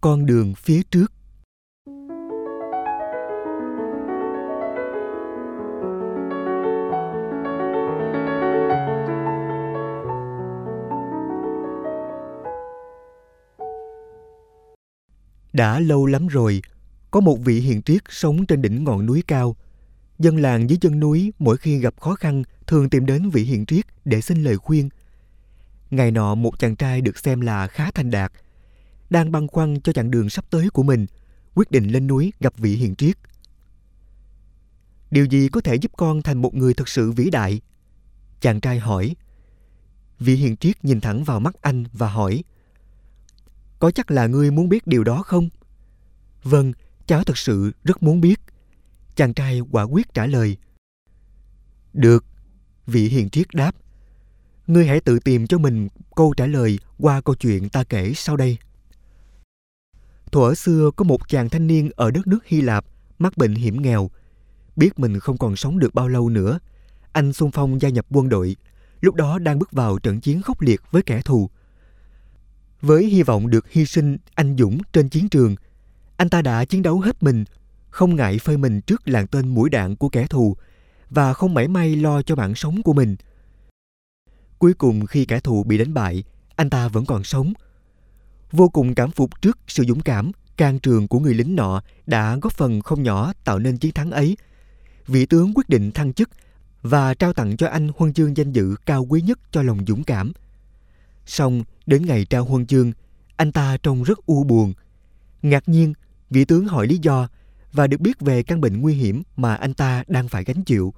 con đường phía trước. Đã lâu lắm rồi, có một vị hiền triết sống trên đỉnh ngọn núi cao. Dân làng dưới chân núi mỗi khi gặp khó khăn thường tìm đến vị hiền triết để xin lời khuyên. Ngày nọ, một chàng trai được xem là khá thành đạt đang băn khoăn cho chặng đường sắp tới của mình, quyết định lên núi gặp vị hiền triết. Điều gì có thể giúp con thành một người thật sự vĩ đại? Chàng trai hỏi. Vị hiền triết nhìn thẳng vào mắt anh và hỏi. Có chắc là ngươi muốn biết điều đó không? Vâng cháu thật sự rất muốn biết. Chàng trai quả quyết trả lời. Được, vị hiền triết đáp. Ngươi hãy tự tìm cho mình câu trả lời qua câu chuyện ta kể sau đây thuở xưa có một chàng thanh niên ở đất nước hy lạp mắc bệnh hiểm nghèo. Biết mình không còn sống được bao lâu nữa, anh xung phong gia nhập quân đội, lúc đó đang bước vào trận chiến khốc liệt với kẻ thù. Với hy vọng được hy sinh, anh dũng trên chiến trường, anh ta đã chiến đấu hết mình, không ngại phơi mình trước làn tên mũi đạn của kẻ thù và không mảy may lo cho mạng sống của mình. Cuối cùng khi kẻ thù bị đánh bại, anh ta vẫn còn sống vô cùng cảm phục trước sự dũng cảm can trường của người lính nọ đã góp phần không nhỏ tạo nên chiến thắng ấy vị tướng quyết định thăng chức và trao tặng cho anh huân chương danh dự cao quý nhất cho lòng dũng cảm Xong, đến ngày trao huân chương, anh ta trông rất u buồn. Ngạc nhiên, vị tướng hỏi lý do và được biết về căn bệnh nguy hiểm mà anh ta đang phải gánh chịu.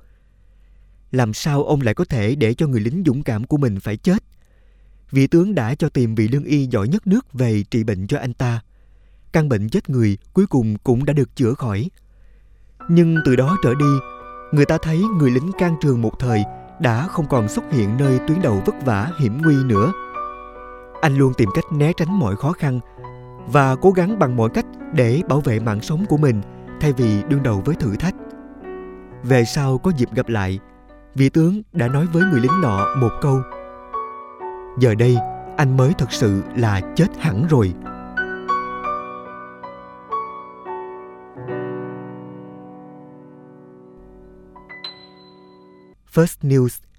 Làm sao ông lại có thể để cho người lính dũng cảm của mình phải chết? Vị tướng đã cho tìm vị lương y giỏi nhất nước về trị bệnh cho anh ta. Căn bệnh chết người cuối cùng cũng đã được chữa khỏi. Nhưng từ đó trở đi, người ta thấy người lính can trường một thời đã không còn xuất hiện nơi tuyến đầu vất vả hiểm nguy nữa anh luôn tìm cách né tránh mọi khó khăn và cố gắng bằng mọi cách để bảo vệ mạng sống của mình thay vì đương đầu với thử thách. Về sau có dịp gặp lại, vị tướng đã nói với người lính nọ một câu. Giờ đây, anh mới thật sự là chết hẳn rồi. First News